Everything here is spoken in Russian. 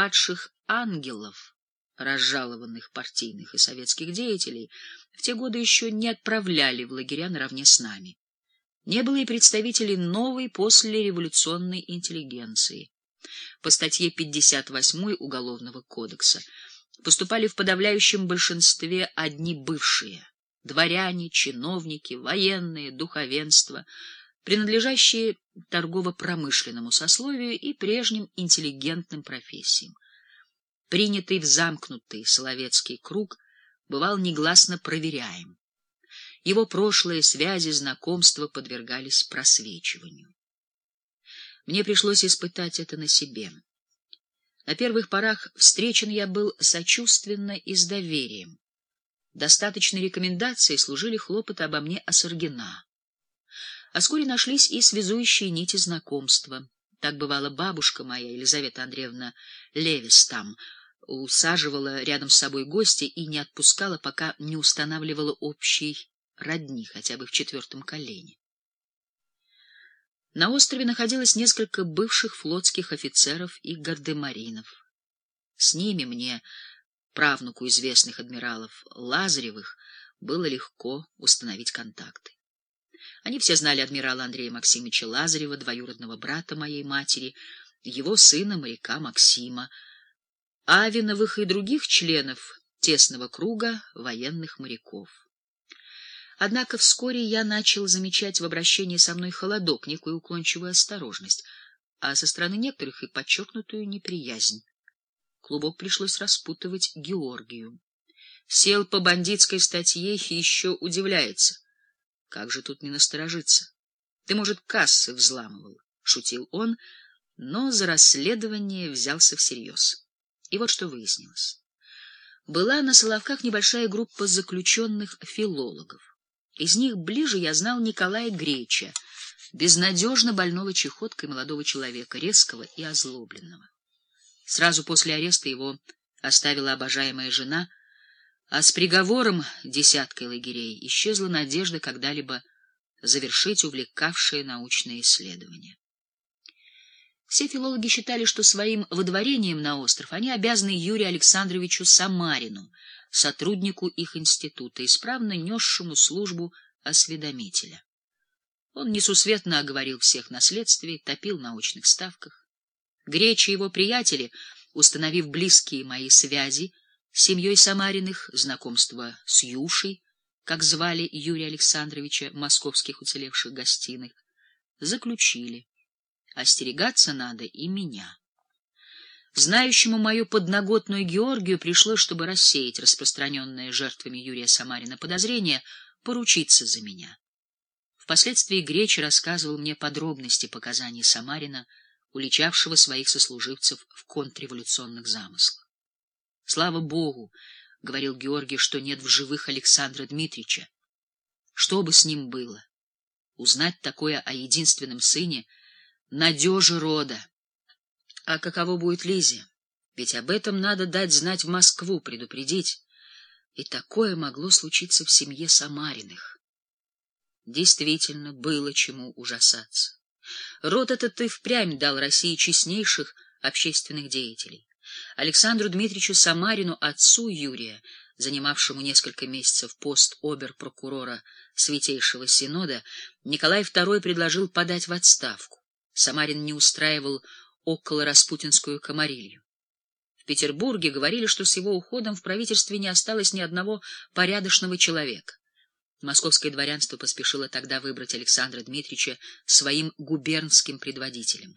падших ангелов, разжалованных партийных и советских деятелей, в те годы еще не отправляли в лагеря наравне с нами. Не было и представителей новой послереволюционной интеллигенции. По статье 58 Уголовного кодекса поступали в подавляющем большинстве одни бывшие — дворяне, чиновники, военные, духовенство, принадлежащие торгово-промышленному сословию и прежним интеллигентным профессиям. Принятый в замкнутый соловецкий круг бывал негласно проверяем. Его прошлые связи, знакомства подвергались просвечиванию. Мне пришлось испытать это на себе. На первых порах встречен я был сочувственно и с доверием. Достаточной рекомендацией служили хлопоты обо мне Осаргина. А вскоре нашлись и связующие нити знакомства. Так бывала бабушка моя, Елизавета Андреевна Левистам, усаживала рядом с собой гостя и не отпускала, пока не устанавливала общий родни, хотя бы в четвертом колене. На острове находилось несколько бывших флотских офицеров и гардемаринов. С ними мне, правнуку известных адмиралов Лазаревых, было легко установить контакты. Они все знали адмирала Андрея Максимовича Лазарева, двоюродного брата моей матери, его сына, моряка Максима, Авиновых и других членов тесного круга военных моряков. Однако вскоре я начал замечать в обращении со мной холодок, некую уклончивую осторожность, а со стороны некоторых и подчеркнутую неприязнь. Клубок пришлось распутывать Георгию. Сел по бандитской статье и еще удивляется. Как же тут не насторожиться? Ты, может, кассы взламывал, — шутил он, но за расследование взялся всерьез. И вот что выяснилось. Была на Соловках небольшая группа заключенных филологов. Из них ближе я знал Николая Греча, безнадежно больного чехоткой молодого человека, резкого и озлобленного. Сразу после ареста его оставила обожаемая жена, а с приговором десяткой лагерей исчезла надежда когда-либо завершить увлекавшие научные исследования. Все филологи считали, что своим водворением на остров они обязаны Юрию Александровичу Самарину, сотруднику их института, исправно несшему службу осведомителя. Он несусветно оговорил всех на следствии, топил на научных ставках. Гречи его приятели, установив близкие мои связи с семьей Самариных, знакомство с Юшей, как звали Юрия Александровича, московских уцелевших гостиных, заключили. Остерегаться надо и меня. Знающему мою подноготную Георгию пришлось, чтобы рассеять распространенное жертвами Юрия Самарина подозрение, поручиться за меня. Впоследствии Греч рассказывал мне подробности показаний Самарина, уличавшего своих сослуживцев в контрреволюционных замыслах. Слава Богу, — говорил Георгий, — что нет в живых Александра Дмитриевича. Что бы с ним было? Узнать такое о единственном сыне, надежи рода. А каково будет Лизе? Ведь об этом надо дать знать в Москву, предупредить. И такое могло случиться в семье Самариных. Действительно, было чему ужасаться. Род этот и впрямь дал России честнейших общественных деятелей. Александру Дмитриевичу Самарину, отцу Юрия, занимавшему несколько месяцев пост обер-прокурора Святейшего Синода, Николай II предложил подать в отставку. Самарин не устраивал около распутинскую комарилью. В Петербурге говорили, что с его уходом в правительстве не осталось ни одного порядочного человека. Московское дворянство поспешило тогда выбрать Александра Дмитриевича своим губернским предводителем.